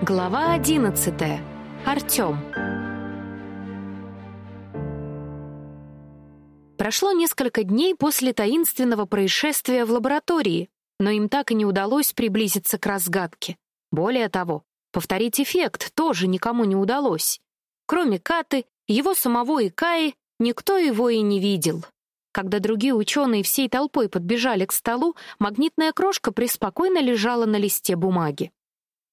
Глава одиннадцатая. Артем. Прошло несколько дней после таинственного происшествия в лаборатории, но им так и не удалось приблизиться к разгадке. Более того, повторить эффект тоже никому не удалось. Кроме Каты, его самого и Каи, никто его и не видел. Когда другие ученые всей толпой подбежали к столу, магнитная крошка преспокойно лежала на листе бумаги.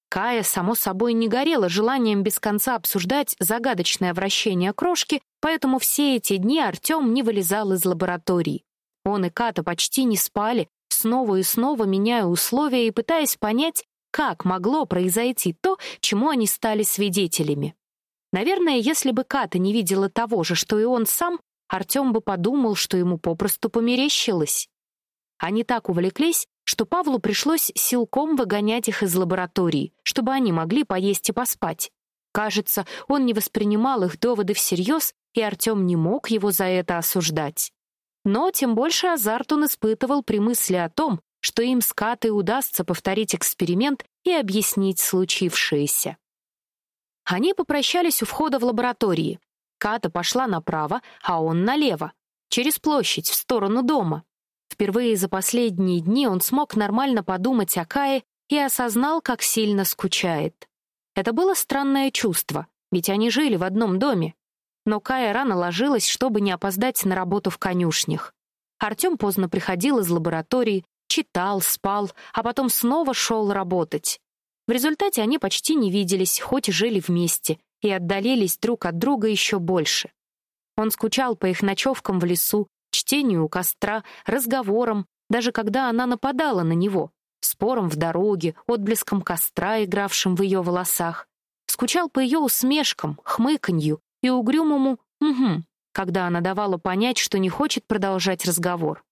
Кая, само собой, не горела желанием без конца обсуждать загадочное вращение крошки, поэтому все эти дни Артем не вылезал из лаборатории. Он и Ката почти не спали, снова и снова меняя условия и пытаясь понять, как могло произойти то, чему они стали свидетелями. Наверное, если бы Ката не видела того же, что и он сам, Артем бы подумал, что ему попросту померещилось. Они так увлеклись, что Павлу пришлось силком выгонять их из лаборатории, чтобы они могли поесть и поспать. Кажется, он не воспринимал их доводы всерьез, и Артем не мог его за это осуждать. Но тем больше азарт он испытывал при мысли о том, что им с Катой удастся повторить эксперимент и объяснить случившееся. Они попрощались у входа в лаборатории. Ката пошла направо, а он налево, через площадь, в сторону дома. Впервые за последние дни он смог нормально подумать о Кае и осознал, как сильно скучает. Это было странное чувство, ведь они жили в одном доме. Но Кая рано ложилась, чтобы не опоздать на работу в конюшнях. Артем поздно приходил из лаборатории, читал, спал, а потом снова шел работать. В результате они почти не виделись, хоть и жили вместе, и отдалились друг от друга еще больше. Он скучал по их ночевкам в лесу, чтению у костра, разговорам, даже когда она нападала на него, спором в дороге, отблеском костра, игравшим в ее волосах. Скучал по ее усмешкам, хмыканью и угрюмому «угу», когда она давала понять, что не хочет продолжать разговор.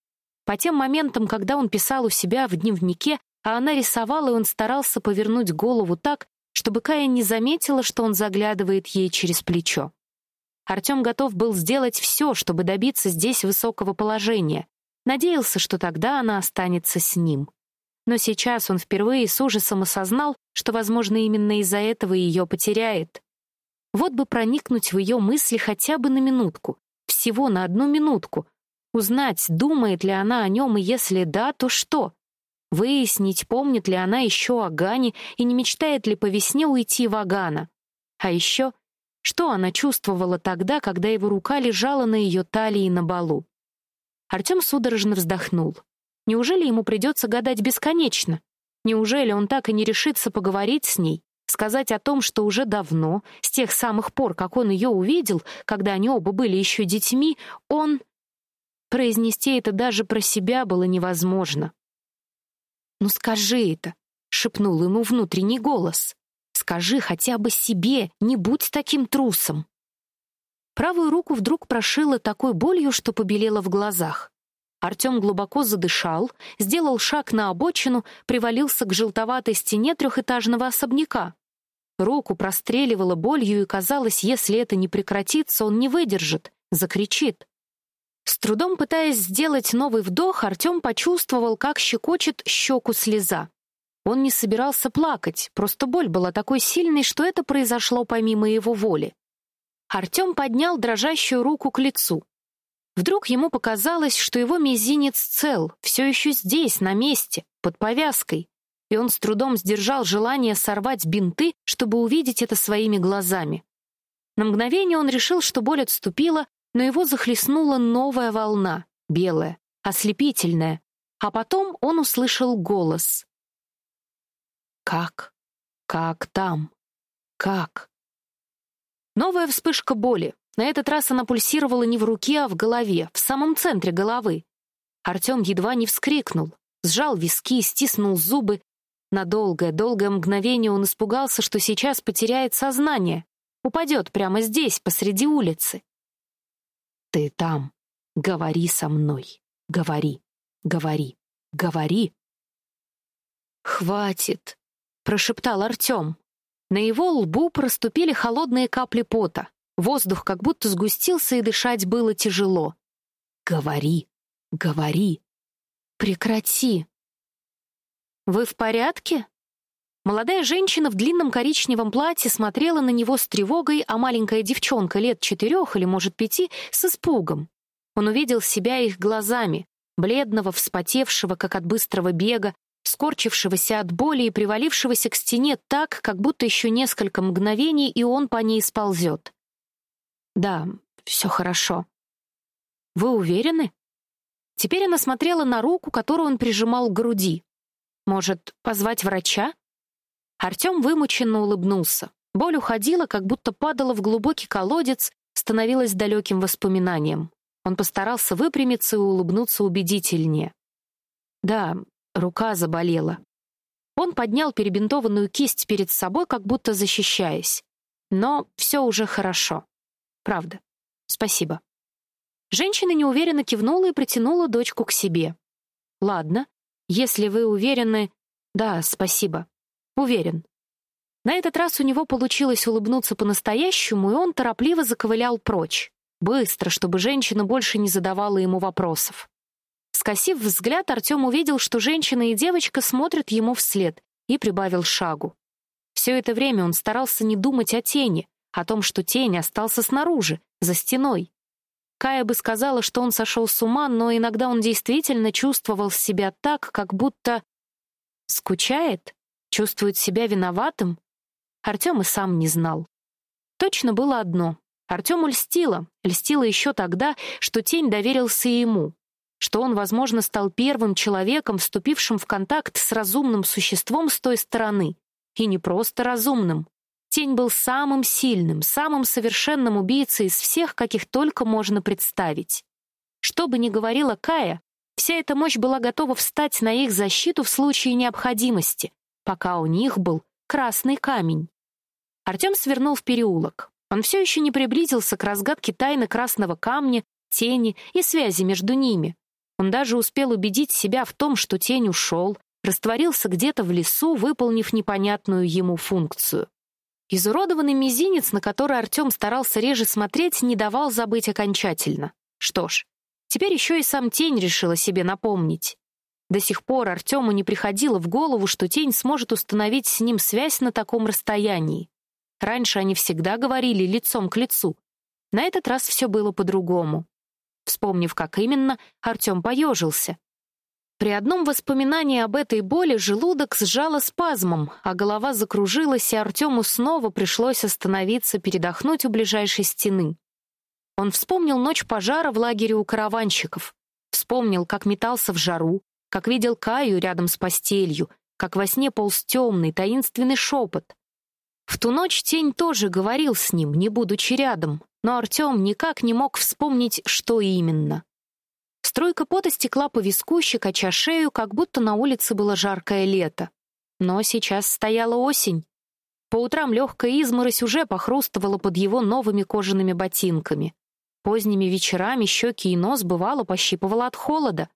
По тем моментам, когда он писал у себя в дневнике, а она рисовала, и он старался повернуть голову так, чтобы Кая не заметила, что он заглядывает ей через плечо. Артем готов был сделать все, чтобы добиться здесь высокого положения. Надеялся, что тогда она останется с ним. Но сейчас он впервые с ужасом осознал, что, возможно, именно из-за этого ее потеряет. Вот бы проникнуть в ее мысли хотя бы на минутку, всего на одну минутку, узнать, думает ли она о нем, и если да, то что? Выяснить, помнит ли она еще о Гане и не мечтает ли по весне уйти в Агана. А еще что она чувствовала тогда, когда его рука лежала на ее талии на балу? Артем судорожно вздохнул. Неужели ему придется гадать бесконечно? Неужели он так и не решится поговорить с ней, сказать о том, что уже давно, с тех самых пор, как он ее увидел, когда они оба были еще детьми, он произнести это даже про себя было невозможно. "Ну скажи это", шепнул ему внутренний голос. Скажи хотя бы себе, не будь таким трусом. Правую руку вдруг прошило такой болью, что побелело в глазах. Артем глубоко задышал, сделал шаг на обочину, привалился к желтоватой стене трехэтажного особняка. Руку простреливало болью, и казалось, если это не прекратится, он не выдержит, закричит. С трудом пытаясь сделать новый вдох, Артем почувствовал, как щекочет щеку слеза. Он не собирался плакать, просто боль была такой сильной, что это произошло помимо его воли. Артем поднял дрожащую руку к лицу. Вдруг ему показалось, что его мизинец цел, все еще здесь, на месте, под повязкой, и он с трудом сдержал желание сорвать бинты, чтобы увидеть это своими глазами. На мгновение он решил, что боль отступила, но его захлестнула новая волна, белая, ослепительная, а потом он услышал голос. Как? Как там? Как? Новая вспышка боли. На этот раз она пульсировала не в руке, а в голове, в самом центре головы. Артем едва не вскрикнул, сжал виски, стиснул зубы. На долгое, долгое мгновение он испугался, что сейчас потеряет сознание, упадет прямо здесь, посреди улицы. Ты там. Говори со мной. Говори. Говори. Говори. Хватит, прошептал Артем. На его лбу проступили холодные капли пота. Воздух как будто сгустился, и дышать было тяжело. Говори, говори. Прекрати. Вы в порядке? Молодая женщина в длинном коричневом платье смотрела на него с тревогой, а маленькая девчонка лет четырех или, может, пяти, с испугом. Он увидел себя их глазами, бледного, вспотевшего, как от быстрого бега, скорчившегося от боли и привалившегося к стене так, как будто еще несколько мгновений, и он по ней сползет. «Да, все хорошо». «Вы уверены?» Теперь она смотрела на руку, которую он прижимал к груди. «Может, позвать врача?» Артем вымученно улыбнулся. Боль уходила, как будто падала в глубокий колодец, становилась далеким воспоминанием. Он постарался выпрямиться и улыбнуться убедительнее. Да, рука заболела. Он поднял перебинтованную кисть перед собой, как будто защищаясь. Но все уже хорошо. Правда. Спасибо. Женщина неуверенно кивнула и притянула дочку к себе. Ладно, если вы уверены... Да, спасибо. Уверен. На этот раз у него получилось улыбнуться по-настоящему, и он торопливо заковылял прочь. Быстро, чтобы женщина больше не задавала ему вопросов. Скосив взгляд, Артем увидел, что женщина и девочка смотрят ему вслед, и прибавил шагу. Все это время он старался не думать о тени, о том, что тень остался снаружи, за стеной. Кая бы сказала, что он сошел с ума, но иногда он действительно чувствовал себя так, как будто скучает, чувствует себя виноватым. Артем и сам не знал. Точно было одно Артему льстило, льстило еще тогда, что тень доверился ему, что он, возможно, стал первым человеком, вступившим в контакт с разумным существом с той стороны. И не просто разумным. Тень был самым сильным, самым совершенным убийцей из всех, каких только можно представить. Что бы ни говорила Кая, вся эта мощь была готова встать на их защиту в случае необходимости, пока у них был красный камень. Артем свернул в переулок. Он все еще не приблизился к разгадке тайны красного камня, тени и связи между ними. Он даже успел убедить себя в том, что тень ушел, растворился где-то в лесу, выполнив непонятную ему функцию. Изуродованный мизинец, на который Артем старался реже смотреть, не давал забыть окончательно. Что ж, теперь еще и сам тень решила себе напомнить. До сих пор Артему не приходило в голову, что тень сможет установить с ним связь на таком расстоянии. Раньше они всегда говорили лицом к лицу. На этот раз все было по-другому. Вспомнив, как именно, Артем поежился. При одном воспоминании об этой боли желудок сжало спазмом, а голова закружилась, и Артему снова пришлось остановиться, передохнуть у ближайшей стены. Он вспомнил ночь пожара в лагере у караванщиков. Вспомнил, как метался в жару, как видел Каю рядом с постелью, как во сне полз темный, таинственный шепот. В ту ночь тень тоже говорил с ним, не будучи рядом, но Артем никак не мог вспомнить, что именно. Струйка пота стекла по виску, щекоча шею, как будто на улице было жаркое лето. Но сейчас стояла осень. По утрам легкая изморозь уже похрустывала под его новыми кожаными ботинками. Поздними вечерами щеки и нос бывало пощипывало от холода.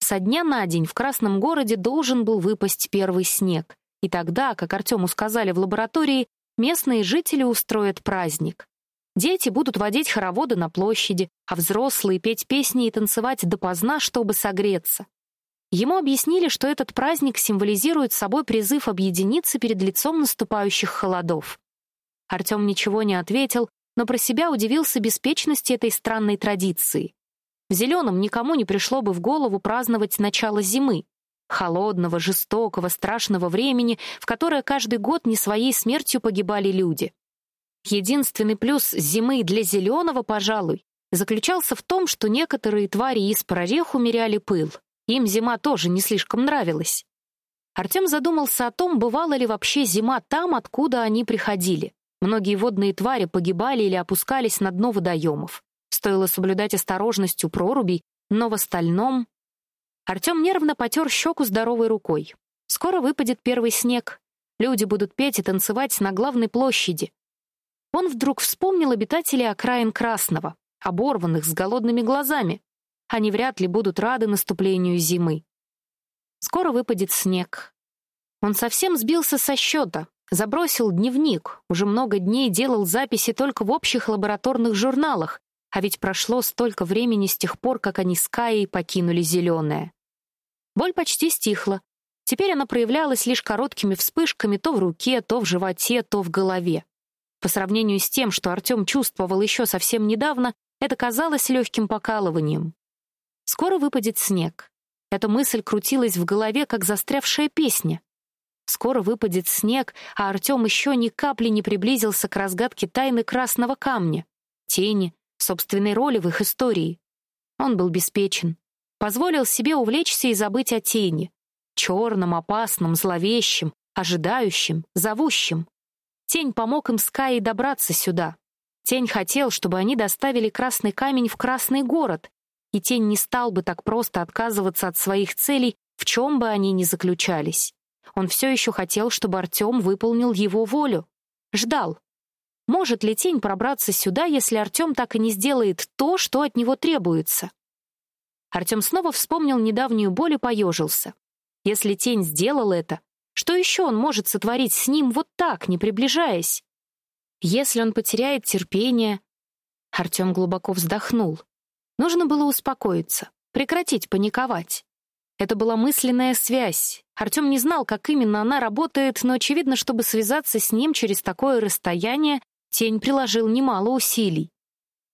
Со дня на день в Красном городе должен был выпасть первый снег. И тогда, как Артему сказали в лаборатории, местные жители устроят праздник. Дети будут водить хороводы на площади, а взрослые петь песни и танцевать допоздна, чтобы согреться. Ему объяснили, что этот праздник символизирует собой призыв объединиться перед лицом наступающих холодов. Артем ничего не ответил, но про себя удивился беспечности этой странной традиции. В Зеленом никому не пришло бы в голову праздновать начало зимы, холодного, жестокого, страшного времени, в которое каждый год не своей смертью погибали люди. Единственный плюс зимы для зеленого, пожалуй, заключался в том, что некоторые твари из прорех умеряли пыл. Им зима тоже не слишком нравилась. Артем задумался о том, бывала ли вообще зима там, откуда они приходили. Многие водные твари погибали или опускались на дно водоемов. Стоило соблюдать осторожность у прорубей, но в остальном Артем нервно потер щеку здоровой рукой. Скоро выпадет первый снег. Люди будут петь и танцевать на главной площади. Он вдруг вспомнил обитателей окраин Красного, оборванных, с голодными глазами. Они вряд ли будут рады наступлению зимы. Скоро выпадет снег. Он совсем сбился со счета, забросил дневник, уже много дней делал записи только в общих лабораторных журналах, а ведь прошло столько времени с тех пор, как они с Каей покинули Зеленое. Боль почти стихла. Теперь она проявлялась лишь короткими вспышками то в руке, то в животе, то в голове. По сравнению с тем, что Артем чувствовал еще совсем недавно, это казалось легким покалыванием. Скоро выпадет снег. Эта мысль крутилась в голове, как застрявшая песня. Скоро выпадет снег, а Артем еще ни капли не приблизился к разгадке тайны красного камня, тени, собственной роли в их истории. Он был беспечен. Позволил себе увлечься и забыть о тени. Черном, опасном, зловещем, ожидающем, зовущем. Тень помог им с Каей добраться сюда. Тень хотел, чтобы они доставили красный камень в Красный город, и Тень не стал бы так просто отказываться от своих целей, в чем бы они ни заключались. Он все еще хотел, чтобы Артем выполнил его волю. Ждал. Может ли Тень пробраться сюда, если Артем так и не сделает то, что от него требуется? Артем снова вспомнил недавнюю боль и поежился. Если Тень сделал это, что еще он может сотворить с ним вот так, не приближаясь? Если он потеряет терпение... Артем глубоко вздохнул. Нужно было успокоиться, прекратить паниковать. Это была мысленная связь. Артем не знал, как именно она работает, но очевидно, чтобы связаться с ним через такое расстояние, Тень приложил немало усилий.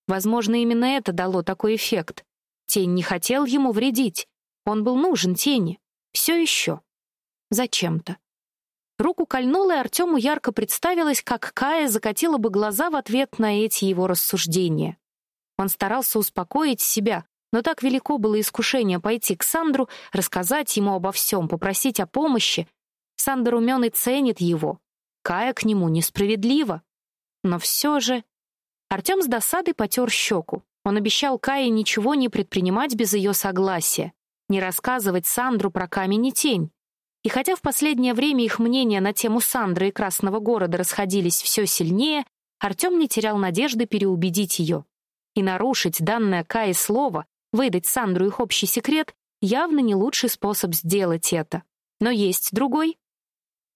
Возможно, именно это дало такой эффект. Тень не хотел ему вредить. Он был нужен Тени. Все еще. Зачем-то. Руку кольнула, и Артему ярко представилось, как Кая закатила бы глаза в ответ на эти его рассуждения. Он старался успокоить себя, но так велико было искушение пойти к Сандру, рассказать ему обо всем, попросить о помощи. Сандер умен и ценит его. Кая к нему несправедлива. Но все же... Артем с досадой потер щеку. Он обещал Кае ничего не предпринимать без ее согласия, не рассказывать Сандру про камень и тень. И хотя в последнее время их мнения на тему Сандры и Красного города расходились все сильнее, Артем не терял надежды переубедить ее. И нарушить данное Кае слово, выдать Сандру их общий секрет, явно не лучший способ сделать это. Но есть другой.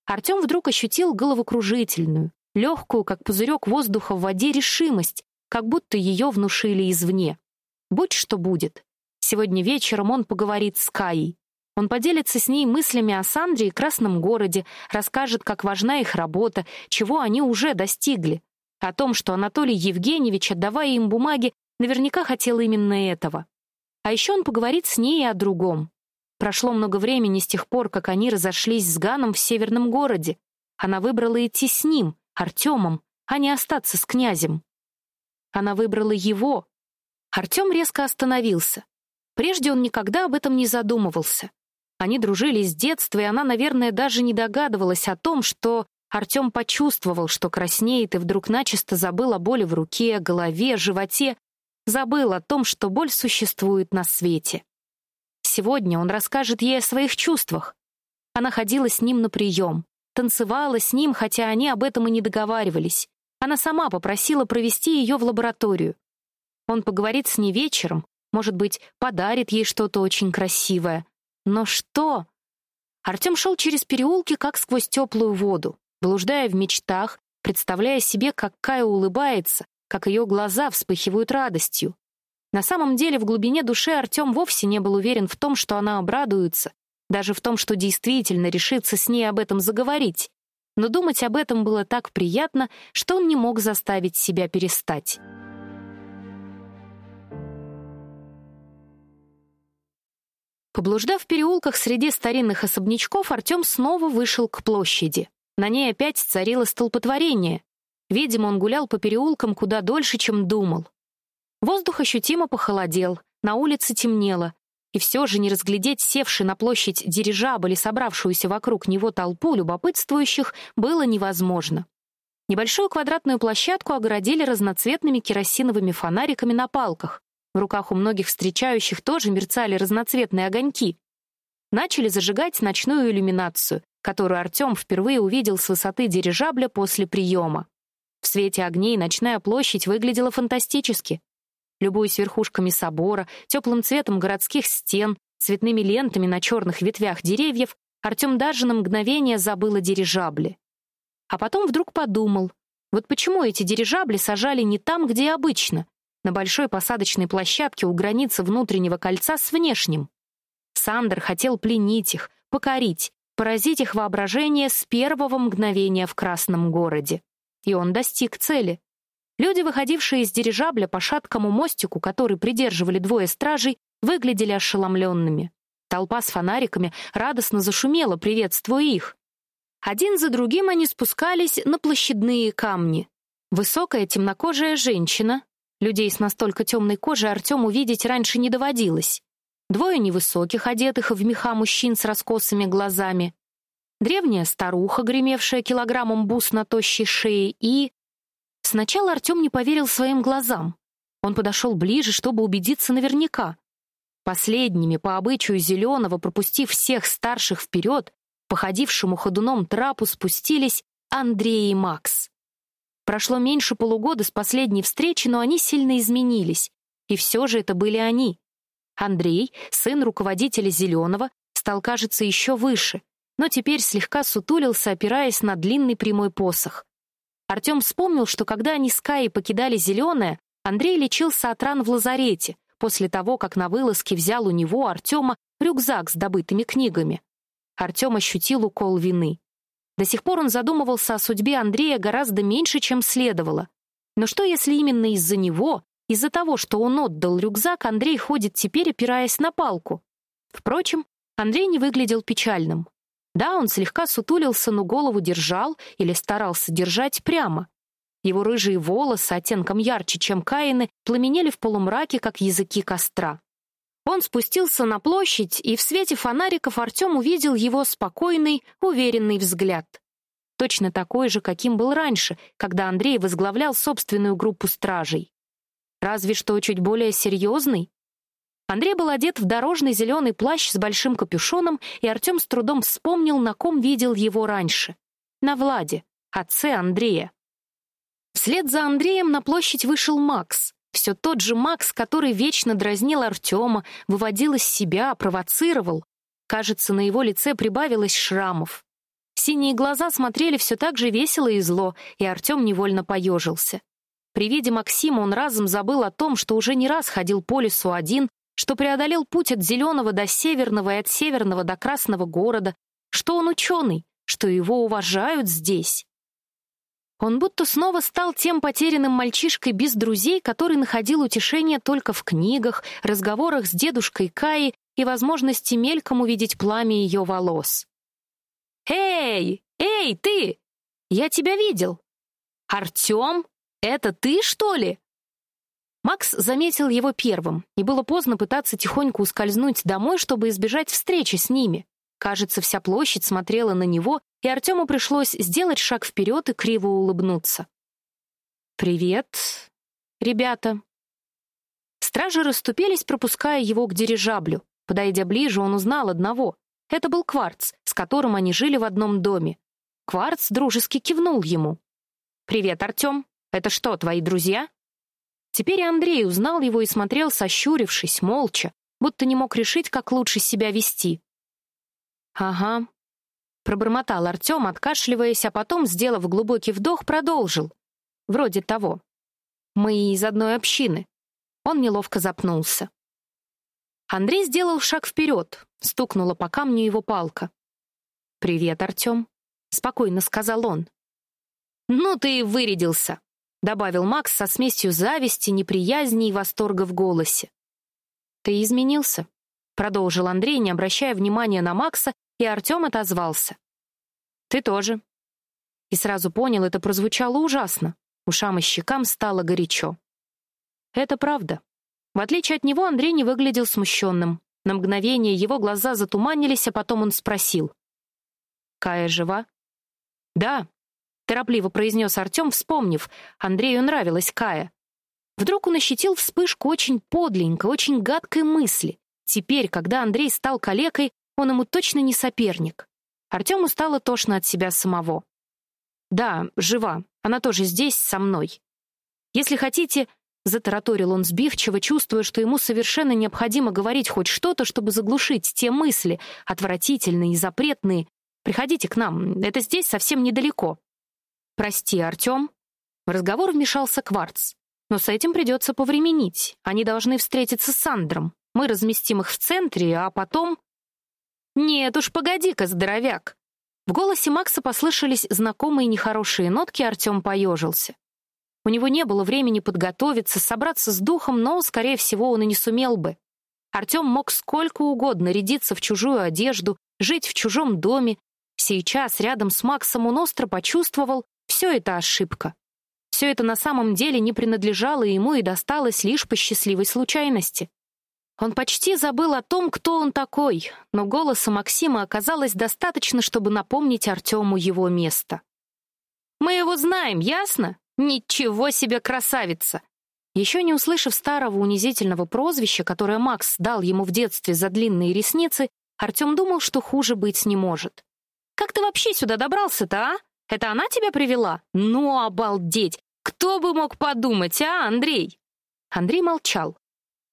Артем вдруг ощутил головокружительную, легкую, как пузырек воздуха в воде, решимость, как будто ее внушили извне. Будь что будет. Сегодня вечером он поговорит с Каей. Он поделится с ней мыслями о Сандре и Красном городе, расскажет, как важна их работа, чего они уже достигли. О том, что Анатолий Евгеньевич, отдавая им бумаги, наверняка хотел именно этого. А еще он поговорит с ней и о другом. Прошло много времени с тех пор, как они разошлись с Ганом в северном городе. Она выбрала идти с ним, Артемом, а не остаться с князем. Она выбрала его. Артем резко остановился. Прежде он никогда об этом не задумывался. Они дружили с детства, и она, наверное, даже не догадывалась о том, что Артем почувствовал, что краснеет, и вдруг начисто забыл о боли в руке, голове, животе, забыл о том, что боль существует на свете. Сегодня он расскажет ей о своих чувствах. Она ходила с ним на прием, танцевала с ним, хотя они об этом и не договаривались. Она сама попросила провести ее в лабораторию. Он поговорит с ней вечером, может быть, подарит ей что-то очень красивое. Но что? Артем шел через переулки, как сквозь теплую воду, блуждая в мечтах, представляя себе, как Кая улыбается, как ее глаза вспыхивают радостью. На самом деле, в глубине души Артем вовсе не был уверен в том, что она обрадуется, даже в том, что действительно решится с ней об этом заговорить. Но думать об этом было так приятно, что он не мог заставить себя перестать. Поблуждав в переулках среди старинных особнячков, Артем снова вышел к площади. На ней опять царило столпотворение. Видимо, он гулял по переулкам куда дольше, чем думал. Воздух ощутимо похолодел, на улице темнело, и все же не разглядеть севший на площадь дирижабль и собравшуюся вокруг него толпу любопытствующих было невозможно. Небольшую квадратную площадку огородили разноцветными керосиновыми фонариками на палках. В руках у многих встречающих тоже мерцали разноцветные огоньки. Начали зажигать ночную иллюминацию, которую Артем впервые увидел с высоты дирижабля после приема. В свете огней ночная площадь выглядела фантастически. Любуясь верхушками собора, теплым цветом городских стен, цветными лентами на черных ветвях деревьев, Артем даже на мгновение забыл о дирижабле. А потом вдруг подумал, вот почему эти дирижабли сажали не там, где обычно, на большой посадочной площадке у границы внутреннего кольца с внешним. Сандер хотел пленить их, покорить, поразить их воображение с первого мгновения в Красном городе. И он достиг цели. Люди, выходившие из дирижабля по шаткому мостику, который придерживали двое стражей, выглядели ошеломленными. Толпа с фонариками радостно зашумела, приветствуя их. Один за другим они спускались на площадные камни. Высокая темнокожая женщина. Людей с настолько темной кожей Артем увидеть раньше не доводилось. Двое невысоких, одетых в меха мужчин с раскосыми глазами. Древняя старуха, гремевшая килограммом бус на тощей шее, и... Сначала Артем не поверил своим глазам. Он подошел ближе, чтобы убедиться наверняка. Последними, по обычаю Зеленого, пропустив всех старших вперед, по ходившему ходуном трапу спустились Андрей и Макс. Прошло меньше полугода с последней встречи, но они сильно изменились. И все же это были они. Андрей, сын руководителя Зеленого, стал, кажется, еще выше, но теперь слегка сутулился, опираясь на длинный прямой посох. Артем вспомнил, что когда они с Каей покидали Зеленое, Андрей лечился от ран в лазарете, после того, как на вылазке взял у него, Артема, рюкзак с добытыми книгами. Артем ощутил укол вины. До сих пор он задумывался о судьбе Андрея гораздо меньше, чем следовало. Но что, если именно из-за него, из-за того, что он отдал рюкзак, Андрей ходит теперь, опираясь на палку? Впрочем, Андрей не выглядел печальным. Да, он слегка сутулился, но голову держал или старался держать прямо. Его рыжие волосы, оттенком ярче, чем Каины, пламенели в полумраке, как языки костра. Он спустился на площадь, и в свете фонариков Артем увидел его спокойный, уверенный взгляд. Точно такой же, каким был раньше, когда Андрей возглавлял собственную группу стражей. Разве что чуть более серьезный. Андрей был одет в дорожный зеленый плащ с большим капюшоном, и Артем с трудом вспомнил, на ком видел его раньше. На Владе, отце Андрея. Вслед за Андреем на площадь вышел Макс. Все тот же Макс, который вечно дразнил Артема, выводил из себя, провоцировал. Кажется, на его лице прибавилось шрамов. Синие глаза смотрели все так же весело и зло, и Артем невольно поежился. При виде Максима он разом забыл о том, что уже не раз ходил по лесу один, что преодолел путь от Зеленого до Северного и от Северного до Красного города, что он ученый, что его уважают здесь. Он будто снова стал тем потерянным мальчишкой без друзей, который находил утешение только в книгах, разговорах с дедушкой Каи и возможности мельком увидеть пламя ее волос. «Эй! Эй, ты! Я тебя видел! Артем, это ты, что ли?» Макс заметил его первым, и было поздно пытаться тихонько ускользнуть домой, чтобы избежать встречи с ними. Кажется, вся площадь смотрела на него, и Артему пришлось сделать шаг вперед и криво улыбнуться. «Привет, ребята». Стражи расступились, пропуская его к дирижаблю. Подойдя ближе, он узнал одного. Это был Кварц, с которым они жили в одном доме. Кварц дружески кивнул ему. «Привет, Артем. Это что, твои друзья?» Теперь Андрей узнал его и смотрел, сощурившись, молча, будто не мог решить, как лучше себя вести. «Ага», — пробормотал Артем, откашливаясь, а потом, сделав глубокий вдох, продолжил. «Вроде того. Мы из одной общины». Он неловко запнулся. Андрей сделал шаг вперед, стукнула по камню его палка. «Привет, Артем», — спокойно сказал он. «Ну ты и вырядился», — добавил Макс со смесью зависти, неприязни и восторга в голосе. «Ты изменился», — продолжил Андрей, не обращая внимания на Макса и Артем отозвался. «Ты тоже». И сразу понял, это прозвучало ужасно. Ушам и щекам стало горячо. Это правда. В отличие от него, Андрей не выглядел смущенным. На мгновение его глаза затуманились, а потом он спросил. «Кая жива?» «Да», — торопливо произнес Артем, вспомнив. Андрею нравилась Кая. Вдруг он ощутил вспышку очень подленькой, очень гадкой мысли. Теперь, когда Андрей стал калекой, он ему точно не соперник. Артему стало тошно от себя самого. «Да, жива. Она тоже здесь, со мной. Если хотите...» — затараторил он сбивчиво, чувствуя, что ему совершенно необходимо говорить хоть что-то, чтобы заглушить те мысли, отвратительные и запретные. «Приходите к нам. Это здесь совсем недалеко». «Прости, Артем». В разговор вмешался Кварц. «Но с этим придется повременить. Они должны встретиться с Сандром. Мы разместим их в центре, а потом...» Нет уж, погоди-ка, здоровяк. В голосе Макса послышались знакомые нехорошие нотки, Артем поежился. У него не было времени подготовиться, собраться с духом, но, скорее всего, он и не сумел бы. Артем мог сколько угодно рядиться в чужую одежду, жить в чужом доме. Сейчас рядом с Максом он остро почувствовал, все это ошибка. Все это на самом деле не принадлежало ему и досталось лишь по счастливой случайности. Он почти забыл о том, кто он такой, но голоса Максима оказалось достаточно, чтобы напомнить Артему его место. «Мы его знаем, ясно? Ничего себе красавица!» Еще не услышав старого унизительного прозвища, которое Макс дал ему в детстве за длинные ресницы, Артем думал, что хуже быть не может. «Как ты вообще сюда добрался-то, а? Это она тебя привела? Ну, обалдеть! Кто бы мог подумать, а, Андрей?» Андрей молчал.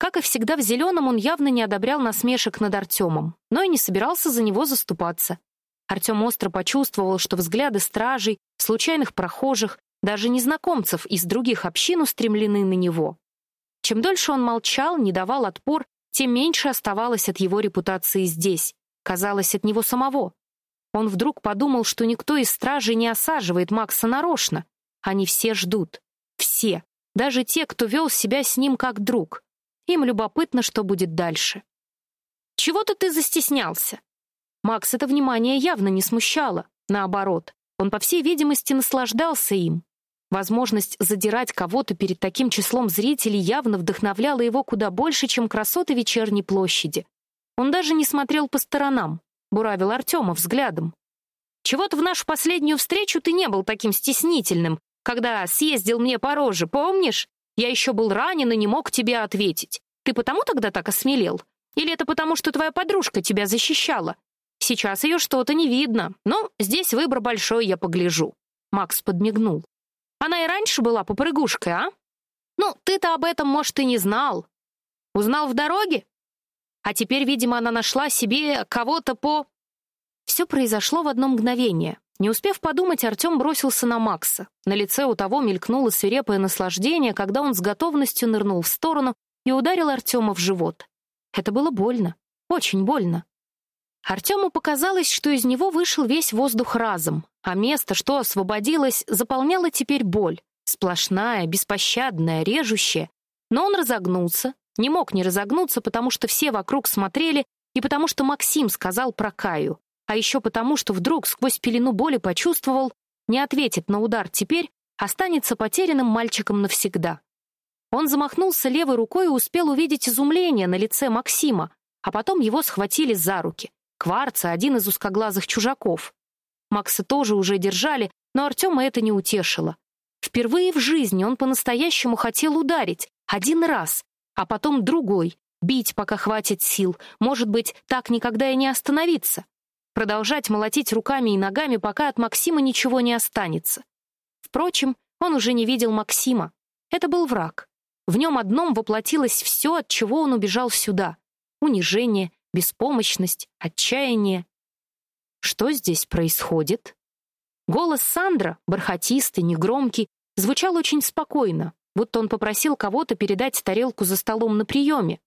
Как и всегда в зеленом, он явно не одобрял насмешек над Артемом, но и не собирался за него заступаться. Артем остро почувствовал, что взгляды стражей, случайных прохожих, даже незнакомцев из других общин устремлены на него. Чем дольше он молчал, не давал отпор, тем меньше оставалось от его репутации здесь, казалось, от него самого. Он вдруг подумал, что никто из стражей не осаживает Макса нарочно. Они все ждут. Все. Даже те, кто вел себя с ним как друг. Им любопытно, что будет дальше. «Чего-то ты застеснялся?» Макс это внимание явно не смущало. Наоборот, он, по всей видимости, наслаждался им. Возможность задирать кого-то перед таким числом зрителей явно вдохновляла его куда больше, чем красоты вечерней площади. Он даже не смотрел по сторонам, буравил Артема взглядом. «Чего-то в нашу последнюю встречу ты не был таким стеснительным, когда съездил мне по роже, помнишь? Я еще был ранен и не мог тебе ответить. Ты потому тогда так осмелел? Или это потому, что твоя подружка тебя защищала? Сейчас ее что-то не видно. Ну, здесь выбор большой, я погляжу». Макс подмигнул. Она и раньше была попрыгушкой, а? Ну, ты-то об этом, может, и не знал. Узнал в дороге? А теперь, видимо, она нашла себе кого-то по... Все произошло в одно мгновение. Не успев подумать, Артем бросился на Макса. На лице у того мелькнуло свирепое наслаждение, когда он с готовностью нырнул в сторону и ударил Артема в живот. Это было больно. Очень больно. Артему показалось, что из него вышел весь воздух разом, а место, что освободилось, заполняло теперь боль, сплошная, беспощадная, режущая. Но он разогнулся, не мог не разогнуться, потому что все вокруг смотрели и потому что Максим сказал про Каю, а еще потому, что вдруг сквозь пелену боли почувствовал, не ответит на удар теперь, останется потерянным мальчиком навсегда. Он замахнулся левой рукой и успел увидеть изумление на лице Максима, а потом его схватили за руки. Кварца — один из узкоглазых чужаков. Макса тоже уже держали, но Артема это не утешило. Впервые в жизни он по-настоящему хотел ударить, один раз, а потом другой, бить, пока хватит сил, может быть, так никогда и не остановиться. Продолжать молотить руками и ногами, пока от Максима ничего не останется. Впрочем, он уже не видел Максима. Это был враг. В нем одном воплотилось все, от чего он убежал сюда. Унижение, беспомощность, отчаяние. Что здесь происходит? Голос Сандра, бархатистый, негромкий, звучал очень спокойно, будто он попросил кого-то передать тарелку за столом на приеме.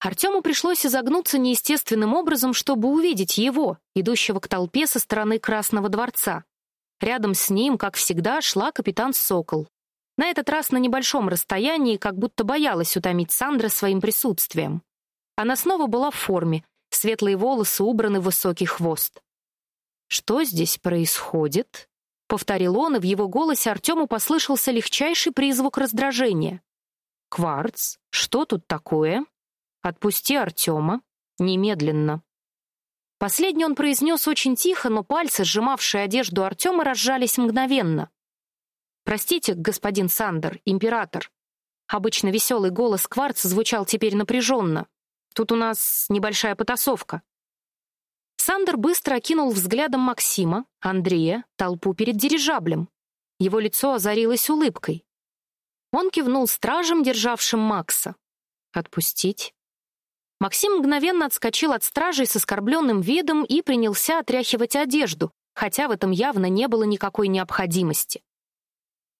Артему пришлось изогнуться неестественным образом, чтобы увидеть его, идущего к толпе со стороны Красного дворца. Рядом с ним, как всегда, шла капитан Сокол. На этот раз на небольшом расстоянии, как будто боялась утомить Сандра своим присутствием. Она снова была в форме, светлые волосы убраны в высокий хвост. «Что здесь происходит?» — повторил он, и в его голосе Артему послышался легчайший призвук раздражения. «Кварц, что тут такое? Отпусти Артема. Немедленно». Последний он произнес очень тихо, но пальцы, сжимавшие одежду Артема, разжались мгновенно. «Простите, господин Сандер, император». Обычно веселый голос Кварца звучал теперь напряженно. Тут у нас небольшая потасовка». Сандер быстро окинул взглядом Максима, Андрея, толпу перед дирижаблем. Его лицо озарилось улыбкой. Он кивнул стражем, державшим Макса. «Отпустить?» Максим мгновенно отскочил от стражей с оскорбленным видом и принялся отряхивать одежду, хотя в этом явно не было никакой необходимости.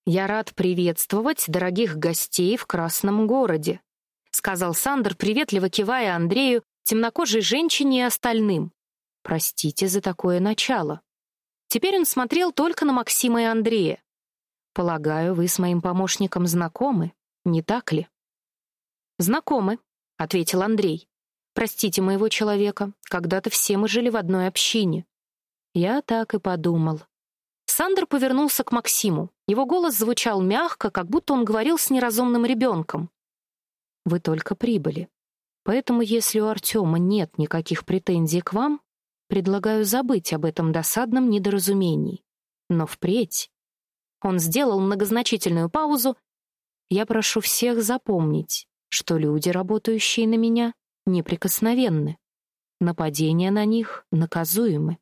«Я рад приветствовать дорогих гостей в Красном городе», — сказал Сандер, приветливо кивая Андрею, темнокожей женщине и остальным. Простите за такое начало. Теперь он смотрел только на Максима и Андрея. Полагаю, вы с моим помощником знакомы, не так ли? Знакомы, ответил Андрей. Простите моего человека, когда-то все мы жили в одной общине. Я так и подумал. Сандер повернулся к Максиму. Его голос звучал мягко, как будто он говорил с неразумным ребенком. Вы только прибыли. Поэтому, если у Артема нет никаких претензий к вам, предлагаю забыть об этом досадном недоразумении. Но впредь... Он сделал многозначительную паузу. Я прошу всех запомнить, что люди, работающие на меня, неприкосновенны. Нападения на них наказуемы.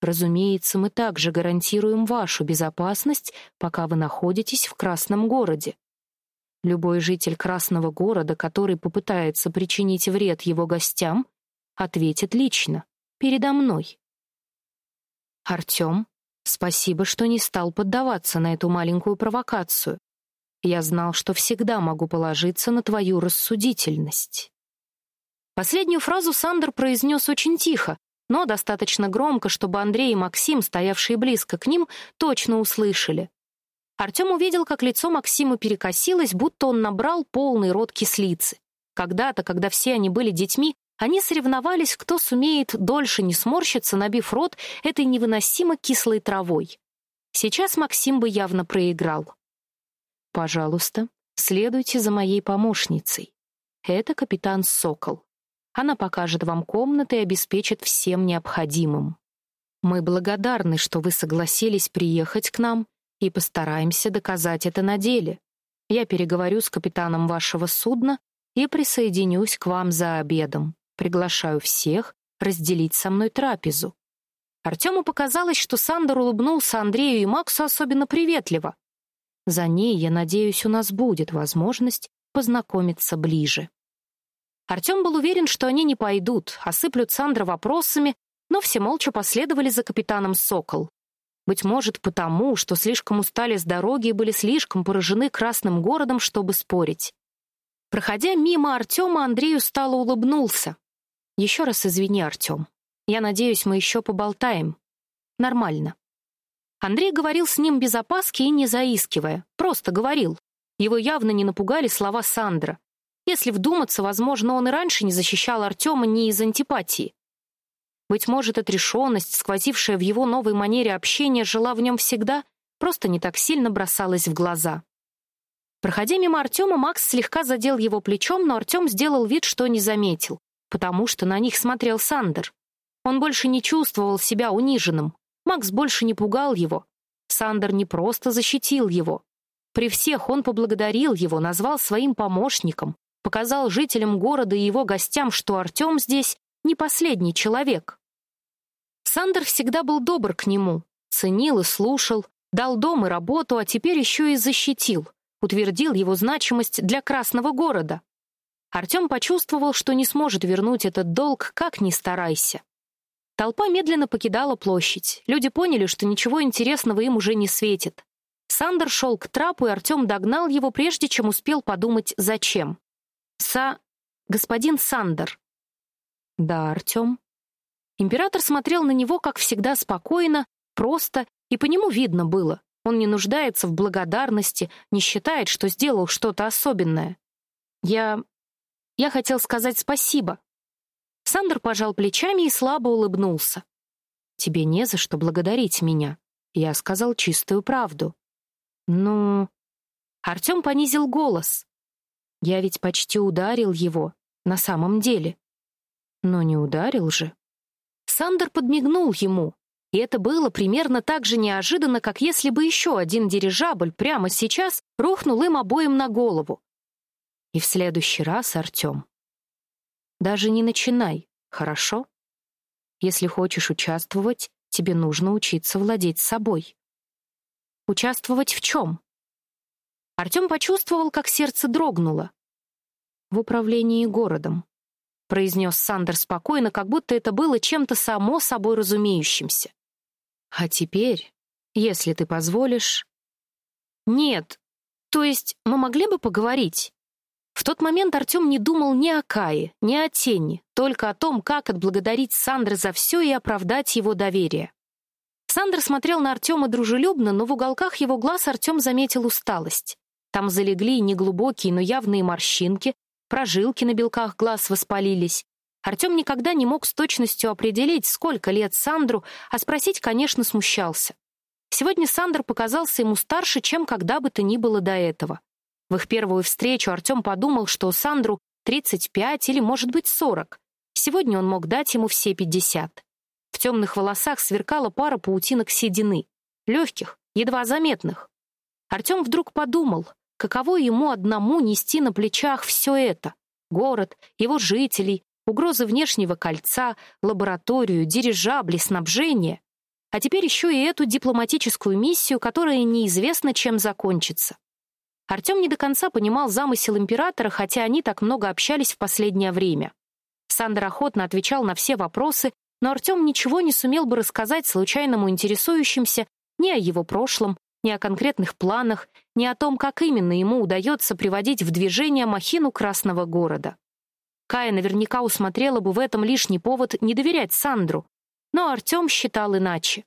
Разумеется, мы также гарантируем вашу безопасность, пока вы находитесь в Красном городе. Любой житель Красного города, который попытается причинить вред его гостям, ответит лично, передо мной. Артем, спасибо, что не стал поддаваться на эту маленькую провокацию. Я знал, что всегда могу положиться на твою рассудительность. Последнюю фразу Сандер произнес очень тихо, но достаточно громко, чтобы Андрей и Максим, стоявшие близко к ним, точно услышали. Артем увидел, как лицо Максима перекосилось, будто он набрал полный рот кислицы. Когда-то, когда все они были детьми, они соревновались, кто сумеет дольше не сморщиться, набив рот этой невыносимо кислой травой. Сейчас Максим бы явно проиграл. «Пожалуйста, следуйте за моей помощницей. Это капитан Сокол. Она покажет вам комнаты и обеспечит всем необходимым. Мы благодарны, что вы согласились приехать к нам и постараемся доказать это на деле. Я переговорю с капитаном вашего судна и присоединюсь к вам за обедом. Приглашаю всех разделить со мной трапезу. Артему показалось, что Сандер улыбнулся Андрею и Максу особенно приветливо. За ней, я надеюсь, у нас будет возможность познакомиться ближе. Артем был уверен, что они не пойдут, осыплют Сандра вопросами, но все молча последовали за капитаном Сокол. Быть может, потому, что слишком устали с дороги и были слишком поражены красным городом, чтобы спорить. Проходя мимо Артема, Андрей устало улыбнулся. «Еще раз извини, Артем. Я надеюсь, мы еще поболтаем. Нормально». Андрей говорил с ним без опаски и не заискивая, просто говорил. Его явно не напугали слова Сандра. Если вдуматься, возможно, он и раньше не защищал Артема не из антипатии. Быть может, отрешенность, сквозившая в его новой манере общения, жила в нем всегда, просто не так сильно бросалась в глаза. Проходя мимо Артема, Макс слегка задел его плечом, но Артем сделал вид, что не заметил, потому что на них смотрел Сандер. Он больше не чувствовал себя униженным. Макс больше не пугал его. Сандер не просто защитил его. При всех он поблагодарил его, назвал своим помощником, показал жителям города и его гостям, что Артем здесь не последний человек. Сандер всегда был добр к нему, ценил и слушал, дал дом и работу, а теперь еще и защитил, утвердил его значимость для Красного города. Артем почувствовал, что не сможет вернуть этот долг, как ни старайся. Толпа медленно покидала площадь. Люди поняли, что ничего интересного им уже не светит. Сандер шел к трапу, и Артем догнал его, прежде чем успел подумать, зачем. Са... господин Сандер. Да, Артем. Император смотрел на него, как всегда, спокойно, просто, и по нему видно было. Он не нуждается в благодарности, не считает, что сделал что-то особенное. Я... я хотел сказать спасибо. Сандер пожал плечами и слабо улыбнулся. «Тебе не за что благодарить меня. Я сказал чистую правду». «Ну...» Артем понизил голос. Я ведь почти ударил его, на самом деле. Но не ударил же. Сандер подмигнул ему, и это было примерно так же неожиданно, как если бы еще один дирижабль прямо сейчас рухнул им обоим на голову. И в следующий раз, Артем, даже не начинай, хорошо? Если хочешь участвовать, тебе нужно учиться владеть собой. Участвовать в чем? Артем почувствовал, как сердце дрогнуло. «В управлении городом», — произнес Сандер спокойно, как будто это было чем-то само собой разумеющимся. «А теперь, если ты позволишь...» «Нет, то есть мы могли бы поговорить?» В тот момент Артем не думал ни о Кае, ни о Тени, только о том, как отблагодарить Сандра за все и оправдать его доверие. Сандр смотрел на Артема дружелюбно, но в уголках его глаз Артем заметил усталость. Там залегли неглубокие, но явные морщинки, прожилки на белках глаз воспалились. Артем никогда не мог с точностью определить, сколько лет Сандру, а спросить, конечно, смущался. Сегодня Сандр показался ему старше, чем когда бы то ни было до этого. В их первую встречу Артем подумал, что Сандру 35 или, может быть, 40. Сегодня он мог дать ему все 50. В темных волосах сверкала пара паутинок седины, легких, едва заметных. Артем вдруг подумал, каково ему одному нести на плечах все это: город, его жителей, угрозы внешнего кольца, лабораторию, дирижабли, снабжение, а теперь еще и эту дипломатическую миссию, которая неизвестно чем закончится. Артем не до конца понимал замысел императора, хотя они так много общались в последнее время. Сандер охотно отвечал на все вопросы, но Артем ничего не сумел бы рассказать случайному интересующимся ни о его прошлом, ни о конкретных планах, ни о том, как именно ему удается приводить в движение махину Красного города. Кая наверняка усмотрела бы в этом лишний повод не доверять Сандру, но Артем считал иначе.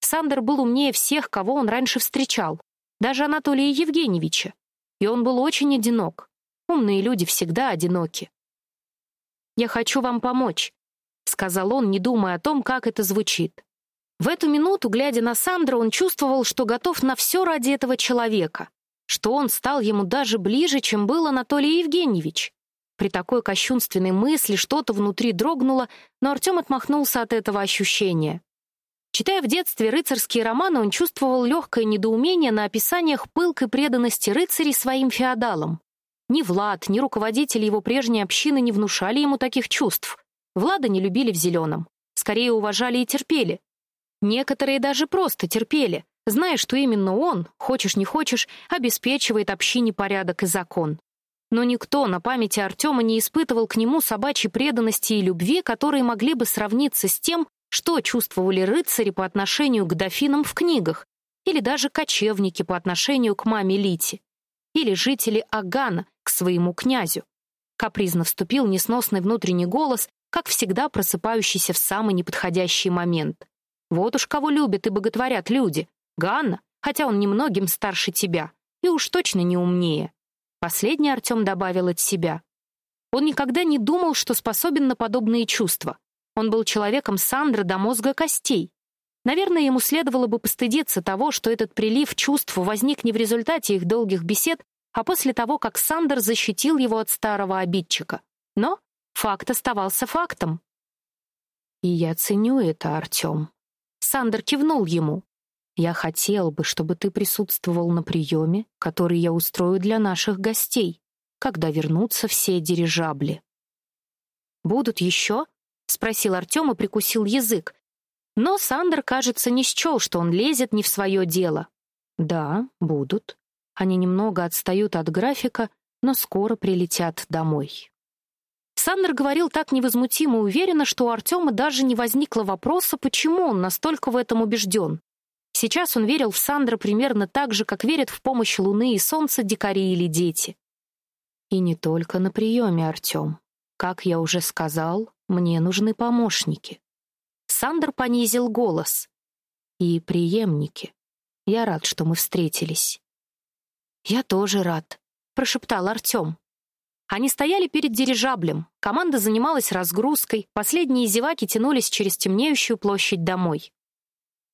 Сандер был умнее всех, кого он раньше встречал, даже Анатолия Евгеньевича, и он был очень одинок. Умные люди всегда одиноки. «Я хочу вам помочь», сказал он, не думая о том, как это звучит. В эту минуту, глядя на Сандра, он чувствовал, что готов на все ради этого человека, что он стал ему даже ближе, чем был Анатолий Евгеньевич. При такой кощунственной мысли что-то внутри дрогнуло, но Артем отмахнулся от этого ощущения. Читая в детстве рыцарские романы, он чувствовал легкое недоумение на описаниях пылкой преданности рыцарей своим феодалам. Ни Влад, ни руководители его прежней общины не внушали ему таких чувств. Влада не любили в зеленом. Скорее уважали и терпели. Некоторые даже просто терпели, зная, что именно он, хочешь не хочешь, обеспечивает общине порядок и закон. Но никто на памяти Артема не испытывал к нему собачьей преданности и любви, которые могли бы сравниться с тем, что чувствовали рыцари по отношению к дофинам в книгах, или даже кочевники по отношению к маме Лити, или жители Агана к своему князю. Капризно вступил несносный внутренний голос, как всегда просыпающийся в самый неподходящий момент. Вот уж кого любят и боготворят люди. Ганна, хотя он немногим старше тебя, и уж точно не умнее. Последний Артем добавил от себя. Он никогда не думал, что способен на подобные чувства. Он был человеком Сандра до мозга костей. Наверное, ему следовало бы постыдиться того, что этот прилив чувств возник не в результате их долгих бесед, а после того, как Сандер защитил его от старого обидчика. Но Факт оставался фактом. И я ценю это, Артем. Сандер кивнул ему. Я хотел бы, чтобы ты присутствовал на приеме, который я устрою для наших гостей, когда вернутся все дирижабли. Будут еще? Спросил Артем и прикусил язык. Но Сандер, кажется, не счел, что он лезет не в свое дело. Да, будут. Они немного отстают от графика, но скоро прилетят домой. Сандер говорил так невозмутимо и уверенно, что у Артема даже не возникло вопроса, почему он настолько в этом убежден. Сейчас он верил в Сандра примерно так же, как верят в помощь Луны и Солнца дикари или дети. И не только на приеме, Артем. Как я уже сказал, мне нужны помощники. Сандер понизил голос. И преемники. Я рад, что мы встретились. Я тоже рад, прошептал Артем. Они стояли перед дирижаблем. Команда занималась разгрузкой, последние зеваки тянулись через темнеющую площадь домой.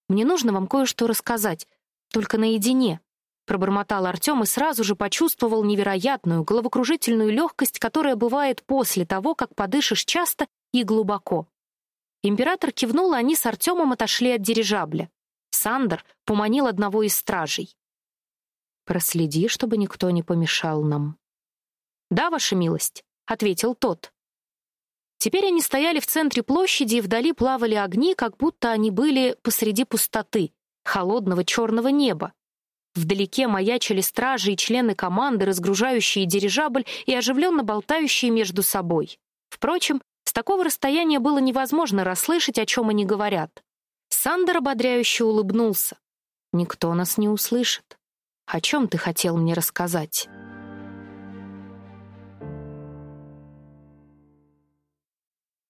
Мне нужно вам кое-что рассказать, только наедине, пробормотал Артем и сразу же почувствовал невероятную головокружительную легкость, которая бывает после того, как подышишь часто и глубоко. Император кивнул, и они с Артемом отошли от дирижабля. Сандер поманил одного из стражей. Проследи, чтобы никто не помешал нам. «Да, ваша милость», — ответил тот. Теперь они стояли в центре площади, и вдали плавали огни, как будто они были посреди пустоты, холодного черного неба. Вдалеке маячили стражи и члены команды, разгружающие дирижабль и оживленно болтающие между собой. Впрочем, такого расстояния было невозможно расслышать, о чем они говорят. Сандер ободряюще улыбнулся. Никто нас не услышит. О чем ты хотел мне рассказать?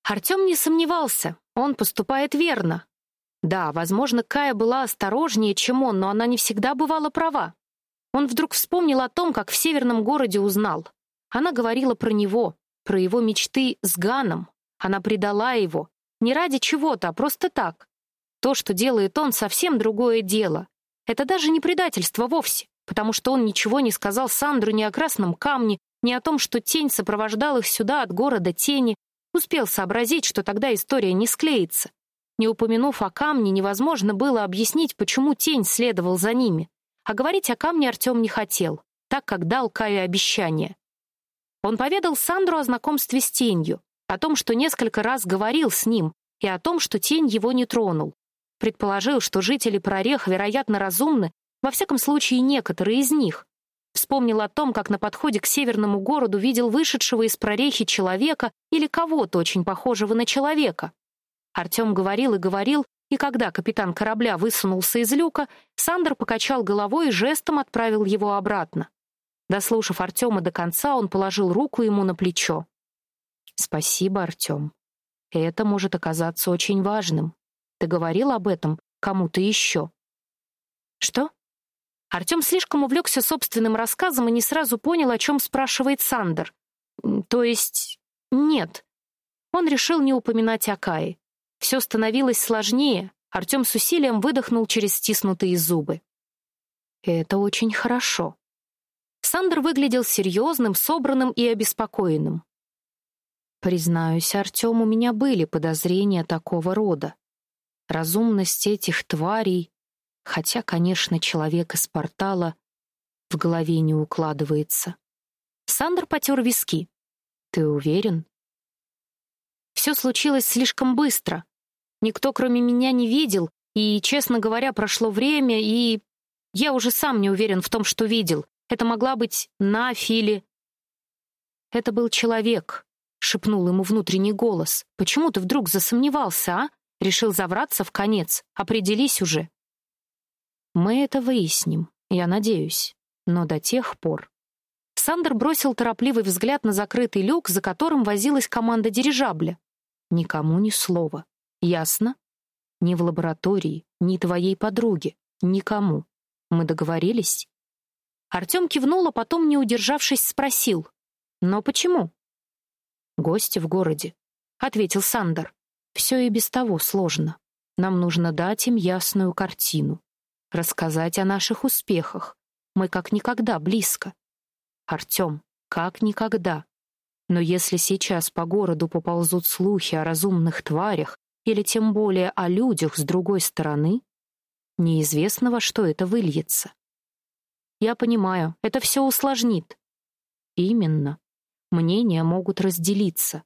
Артем не сомневался, он поступает верно. Да, возможно, Кая была осторожнее, чем он, но она не всегда бывала права. Он вдруг вспомнил о том, как в северном городе узнал. Она говорила про него, про его мечты с Ганом. Она предала его. Не ради чего-то, а просто так. То, что делает он, совсем другое дело. Это даже не предательство вовсе, потому что он ничего не сказал Сандру ни о красном камне, ни о том, что тень сопровождал их сюда от города тени. Успел сообразить, что тогда история не склеится. Не упомянув о камне, невозможно было объяснить, почему тень следовал за ними. А говорить о камне Артем не хотел, так как дал Каю обещание. Он поведал Сандру о знакомстве с тенью, о том, что несколько раз говорил с ним, и о том, что тень его не тронул. Предположил, что жители Прорех, вероятно, разумны, во всяком случае, некоторые из них. Вспомнил о том, как на подходе к северному городу видел вышедшего из Прорехи человека или кого-то очень похожего на человека. Артем говорил и говорил, и когда капитан корабля высунулся из люка, Сандер покачал головой и жестом отправил его обратно. Дослушав Артема до конца, он положил руку ему на плечо. «Спасибо, Артем. Это может оказаться очень важным. Ты говорил об этом кому-то еще?» «Что?» Артем слишком увлекся собственным рассказом и не сразу понял, о чем спрашивает Сандер. «То есть... нет». Он решил не упоминать о Кае. Все становилось сложнее. Артем с усилием выдохнул через стиснутые зубы. Это очень хорошо. Сандер выглядел серьезным, собранным и обеспокоенным. Признаюсь, Артем, у меня были подозрения такого рода. Разумность этих тварей, хотя, конечно, человек из портала в голове не укладывается. Сандер потер виски. Ты уверен? Все случилось слишком быстро. Никто, кроме меня, не видел, и, честно говоря, прошло время, и... Я уже сам не уверен в том, что видел. Это могла быть Нафи или... «Это был человек», — шепнул ему внутренний голос. «Почему ты вдруг засомневался, а? Решил завраться в конец. Определись уже». «Мы это выясним, я надеюсь. Но до тех пор...» Сандер бросил торопливый взгляд на закрытый люк, за которым возилась команда дирижабля. Никому ни слова. Ясно? Ни в лаборатории, ни твоей подруге, никому. Мы договорились? Артем кивнул, а потом, не удержавшись, спросил. «Но почему?» «Гости в городе», — ответил Сандер. «Все и без того сложно. Нам нужно дать им ясную картину, рассказать о наших успехах. Мы как никогда близко. Артем, как никогда. Но если сейчас по городу поползут слухи о разумных тварях, или тем более о людях с другой стороны, неизвестно, во что это выльется. Я понимаю, это все усложнит. Именно. Мнения могут разделиться.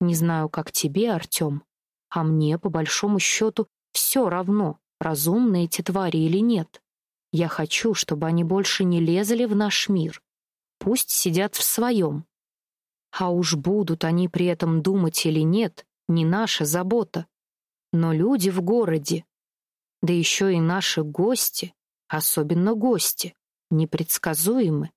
Не знаю, как тебе, Артем, а мне, по большому счету, все равно, разумны эти твари или нет. Я хочу, чтобы они больше не лезли в наш мир. Пусть сидят в своем. А уж будут они при этом думать или нет, не наша забота. Но люди в городе, да еще и наши гости, особенно гости, непредсказуемы.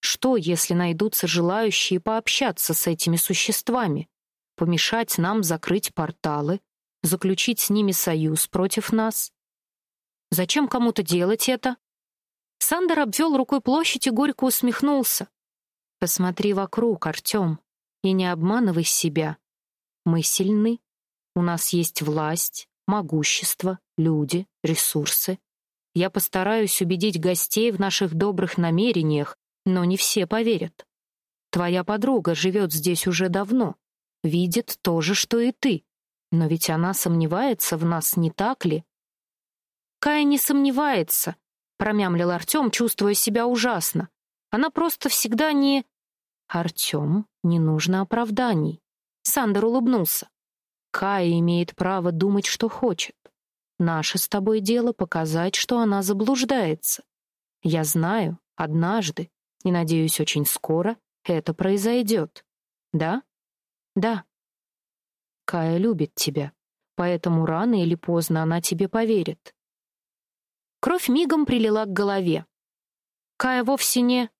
Что, если найдутся желающие пообщаться с этими существами, помешать нам закрыть порталы, заключить с ними союз против нас? Зачем кому-то делать это? Сандер обвел рукой площадь и горько усмехнулся. Посмотри вокруг, Артем, и не обманывай себя. Мы сильны. У нас есть власть, могущество, люди, ресурсы. Я постараюсь убедить гостей в наших добрых намерениях, но не все поверят. Твоя подруга живет здесь уже давно, видит то же, что и ты. Но ведь она сомневается в нас, не так ли? Кая не сомневается, промямлил Артем, чувствуя себя ужасно. Она просто всегда не... Артем, не нужно оправданий. Сандер улыбнулся. Кая имеет право думать, что хочет. Наше с тобой дело показать, что она заблуждается. Я знаю, однажды, и, надеюсь, очень скоро, это произойдет. Да? Да. Кая любит тебя, поэтому рано или поздно она тебе поверит. Кровь мигом прилила к голове. Кая вовсе не...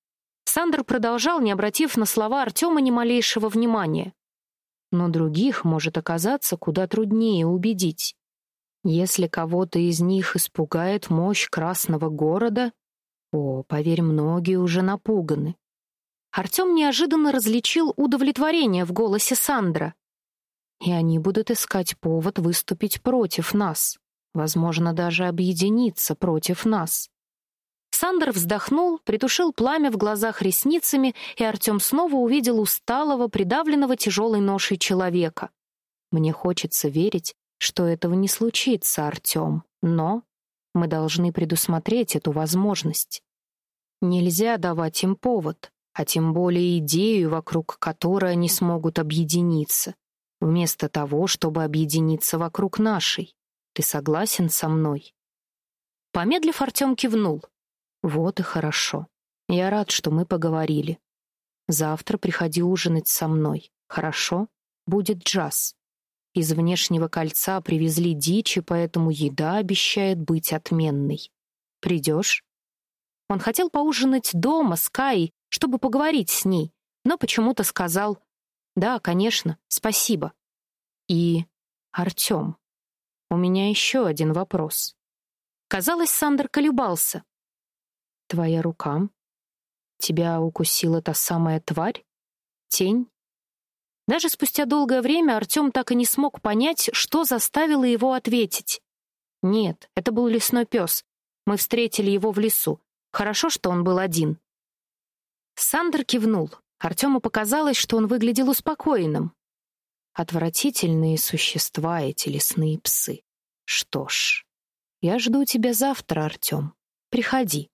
Сандер продолжал, не обратив на слова Артема ни малейшего внимания. но других может оказаться куда труднее убедить. Если кого-то из них испугает мощь Красного города, о, поверь, многие уже напуганы. Артем неожиданно различил удовлетворение в голосе Сандра. И они будут искать повод выступить против нас, возможно, даже объединиться против нас. Сандер вздохнул, притушил пламя в глазах ресницами, и Артем снова увидел усталого, придавленного тяжелой ношей человека. Мне хочется верить, что этого не случится, Артем, но мы должны предусмотреть эту возможность. Нельзя давать им повод, а тем более идею, вокруг которой они смогут объединиться, вместо того, чтобы объединиться вокруг нашей. Ты согласен со мной? Помедлив, Артем кивнул. Вот и хорошо. Я рад, что мы поговорили. Завтра приходи ужинать со мной. Хорошо? Будет джаз. Из внешнего кольца привезли дичи, поэтому еда обещает быть отменной. Придешь? Он хотел поужинать дома с Кай, чтобы поговорить с ней, но почему-то сказал «Да, конечно, спасибо». И Артем. У меня еще один вопрос. Казалось, Сандер колебался. Твоя рука? Тебя укусила та самая тварь? Тень? Даже спустя долгое время Артем так и не смог понять, что заставило его ответить. Нет, это был лесной пес. Мы встретили его в лесу. Хорошо, что он был один. Сандер кивнул. Артему показалось, что он выглядел успокоенным. Отвратительные существа эти лесные псы. Что ж, я жду тебя завтра, Артем. Приходи.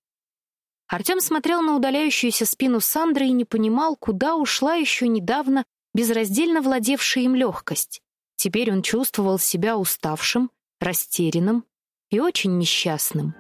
Артем смотрел на удаляющуюся спину Сандры и не понимал, куда ушла еще недавно безраздельно владевшая им легкость. Теперь он чувствовал себя уставшим, растерянным и очень несчастным.